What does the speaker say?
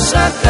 rasakan